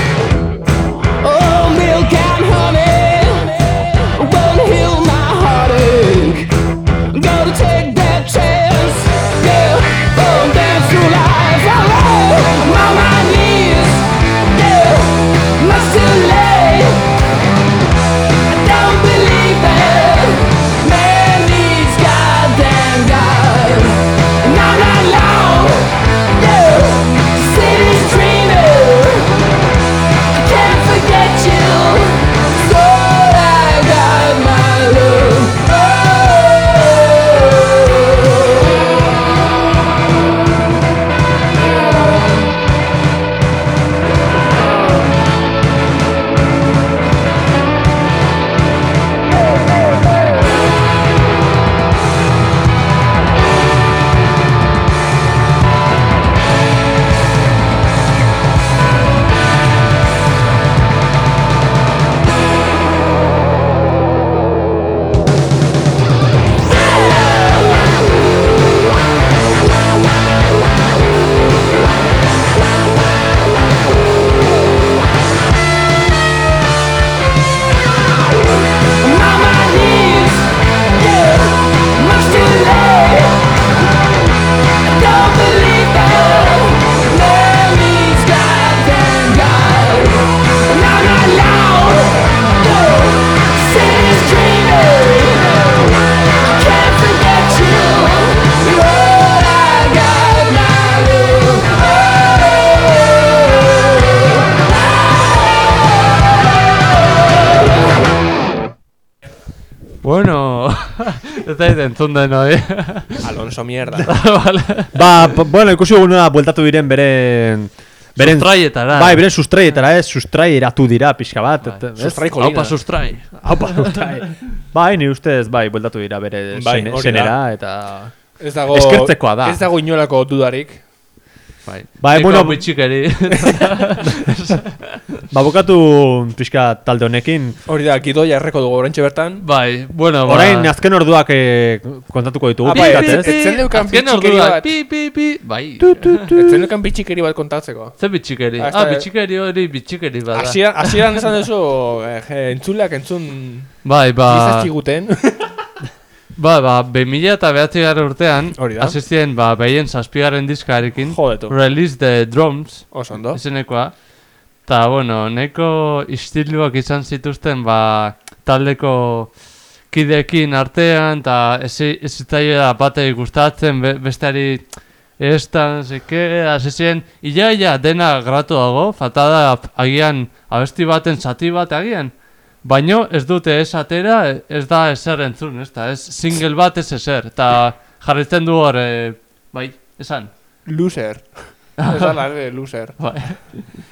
Bueno, ez da entzun den, oi? Alonso mierda. vale. Ba, bueno, ikusi dugu nola bueltatu diren beren... Beren, Sustraietara. Bai, beren sustraietara, ez, sustraieratu dira pixka bat. Bai. Sustrai kolina. Haupa sustrai. Haupa, sustrai. bai, ni ustez, bai, bueltatu dira bere Bai, senera, eta... Ez dago... Eskertzekoa da. Ez dago inolako dudarik. Bai, Bai, Nahiko bueno- bitxikeri. Ba, bukatu pixka talde honekin. Hori da, gidoia erreko dugu orantxe bertan. bai, bueno, ba... Orain, azken orduak eh, kontatuko ditugu, Ah, bai, ez? neukan Azken bitxikeri orduak, bat. Pi, pi, pi, bai. Etzen dukan bitxikeri bat kontatzeko. Ze bitxikeri? Ah, ez Ah, bitxikeri hori bitxikeri bada. Hasieran esan duzu, eh, entzuleak entzun Bai, ba... izazkiguten. Ba, ba, 2000 eta behatzi gara urtean, Hori ziren, ba, behien zazpigaren diskarekin, Jodetu. Release the Drums, Oso ondo. izenekoa. Ta, bueno, neko istiluak izan zituzten, ba, taldeko kidekin artean, eta ez ez zitzaioa batei gustatzen, be, besteari ez da, zeke, hasi ziren, ia, ia, dena gratu dago, falta da, agian, abesti baten zati bat agian, Baino ez dute ez atera, ez da ezer entzun, ez da, ez single bat ez ezer, eta jarritzen du hor, eh, bai, esan. Loser. Da lan, eh, loser. Bai.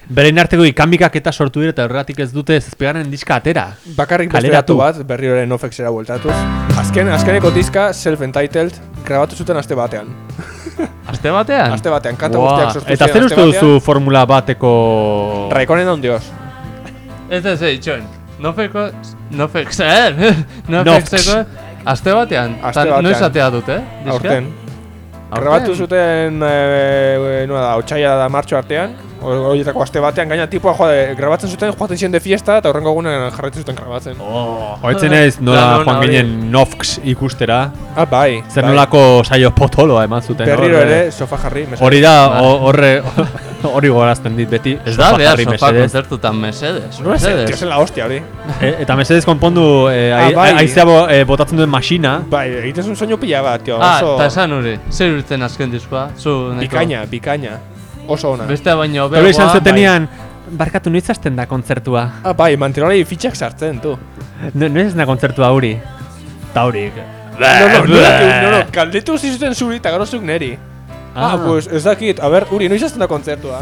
Berein arteko ikamikak eta sortu dira eta horregatik ez dute zazpigaren diska atera. Bakarrik beste Kaleratu. datu bat, berriro ere Nofexera bueltatuz. Azken, azkeneko diska, self-entitled, grabatu zuten aste batean. Aste batean? Aste batean, kanta Buah. guztiak sortu Eta zer uste duzu Formula bateko... Raikonen ondioz. Ez ez eitxon. No feko... No fek... Zer? No Nofx. fexeko... Aste batean. Aste batean. Noiz atea dute, eh? Aurten. Grabatu zuten, e, noa da, otxaila da martxo artean, horietako aste batean, gaina tipua joade, grabatzen zuten, joaten ziren de fiesta, eta horrengo egunen jarraitzen zuten grabatzen. Oh. Hoitzen ez nola joan ginen Nofx ikustera. Ah, bai. Zer bai. nolako saio potoloa eman zuten. Berriro horre. ere, sofa jarri, mesedez. Hori da, Bai. ho- horre, hori gorazten dit beti. Ez da, sofa behar sofa mesedez. konzertutan mesedes. No mesedes. zen la hostia hori. E, eta mesedez konpondu eh, Ah, ai- bai. aizea bo- eh, botatzen duen masina. Bai, egiten zuen soinu pila bat, tio, Ah, eta esan hori. Zer urten azken diskoa? Bikaina, bikaina. Oso ona. Beste baino Gero izan begoa. zutenean, barkatu noiz hasten da kontzertua. Ah, bai, manterolei fitxak sartzen, tu. No, noiz hasten da kontzertua hori. Ta hori. No, no, no, no, no, kaldetu zizuten zuri eta gero zuk neri. Ah, Ah. pues ez dakit, a ber, uri, noiz hasten da kontzertua.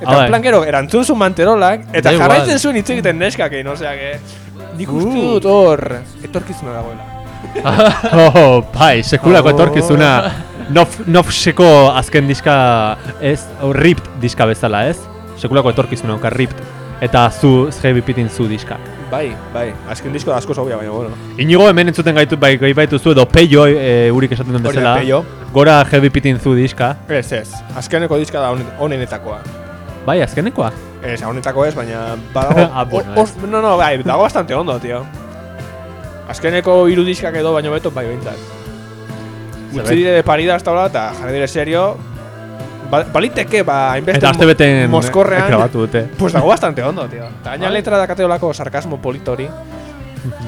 Eta Ah, bai. en plan gero, erantzun zuen manterolak, eta jarraitzen zuen hitz egiten neskakein, osea, que... Nik uste Uh. dut hor, etorkizuna dagoela. Oh, bai, sekulako Oh. etorkizuna. Nof, nofseko azken diska, ez, oh, ripped diska bezala, ez? Sekulako etorkizuna, oka ripped. Eta zu, heavy pitin zu diska. Bai, bai, azken disko asko zaubia, baina, bueno. Inigo hemen entzuten gaitu, bai, gai baituzu edo peio, e, urik esaten da, bezala. Peio. Gora heavy pitin zu diska. Ez, ez, azkeneko diska da honen- honenetakoa. Bai, azkenekoa. Ez, honetako ez, baina badago... Ah, bueno, os- no, no, bai, dago bastante ondo, tío. Azkeneko hiru diskak edo baino beto, bai, behintzat. Utzi dire de parida hasta ahora, eta jarri dire serio. Ba, baliteke, ba, hainbeste Eta aste beten mozkorrean, grabatu dute. pues dago bastante ondo, tío. Eta gaina letra dakateolako sarkasmo politori.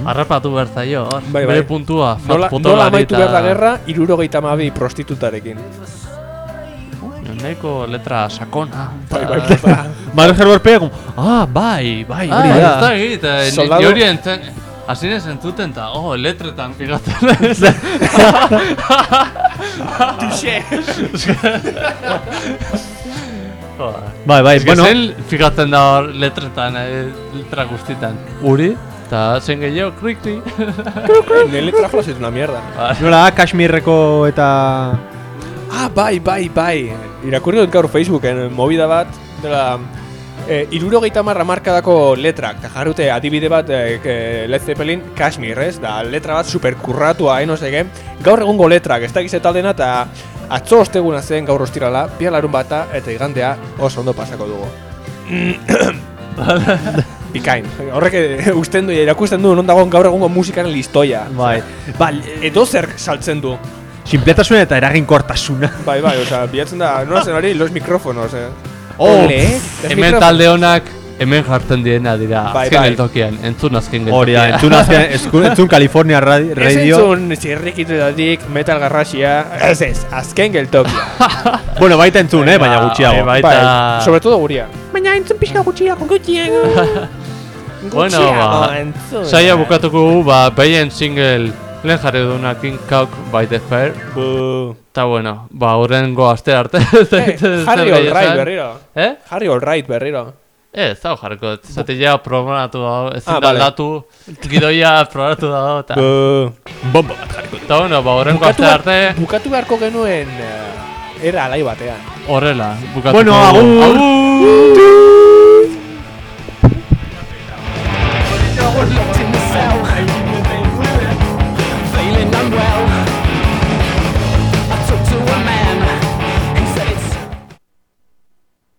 Harrapatu behar zaio, hor. Bai, Bere bai. puntua. fat Nola, nola amaitu eta- behar da gerra, irurogeita mabi prostitutarekin. Nahiko letra sakona. Bai, bai, bai. Mario Gerborpea, como, ah, bai, bai, Ah, hori ez da. da egit, eh, hori entzen... Hasi nez entzuten eta, oh, letretan ez. Tuxe. Joder. Bai, bai, Ez bueno, zen fijatzen da hor letretan, eh, letra guztitan. Uri, eta zen gehiago, kri kri. Nire letra jola zaitu una mierda. nola, Kashmirreko eta... Ah, bai, bai, bai. Irakurri dut gaur Facebooken, movida bat, dela... E, irurogeita marra markadako letrak, eta jarrute adibide bat e, e, Led Zeppelin Kashmir, ez? Da, letra bat superkurratua, eh, no sege. Gaur egungo letrak, ez dakiz taldena, eta atzo osteguna zen gaur ostirala, bihar larun bata, eta igandea oso ondo pasako dugu. Bikain. Horrek eh, usten du, erakusten du, non dagoen gaur egungo musikaren listoia. Bai, ba, Edo zer saltzen du. sinpletasuna eta eraginkortasuna. Bai, bai, osea, bilatzen da, nola zen hori, los mikrofonos, eh. Oh, Hemen talde honak, hemen jartzen diena dira, Bai, azken bai. geltokian, entzun azken geltokian. Hori da, entzun azken, esku- entzun California Radi- Ez Radio. entzun zirrikituetatik, metal garrasia, ez ez, azken geltokia. Bueno, baita entzun, eh, baina Bai, gutxiago. bai. bai, Baita- sobre todo guria. Baina entzun pixka gutxiago, gutxiago. Bueno, ba, entzun. saia bukatuko gu, ba, behien single lehen jarri duna King Cock by the Fair. Bu. Eta bueno, ba, horrengo aste arte. Eh, Harry Alright berriro. Eh? Harry Alright berriro. Ez, hau jarriko, zate ja programatu dago, ezin Ah, da vale. aldatu, gidoia programatu dago, eta... Bu. Bomba bat jarriko. Eta bueno, ba, horrengo Bukatu, aste arte, bukatu beharko genuen eh, era alai batean. horrela, bukatuko. Bueno, dugu. agur.